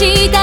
した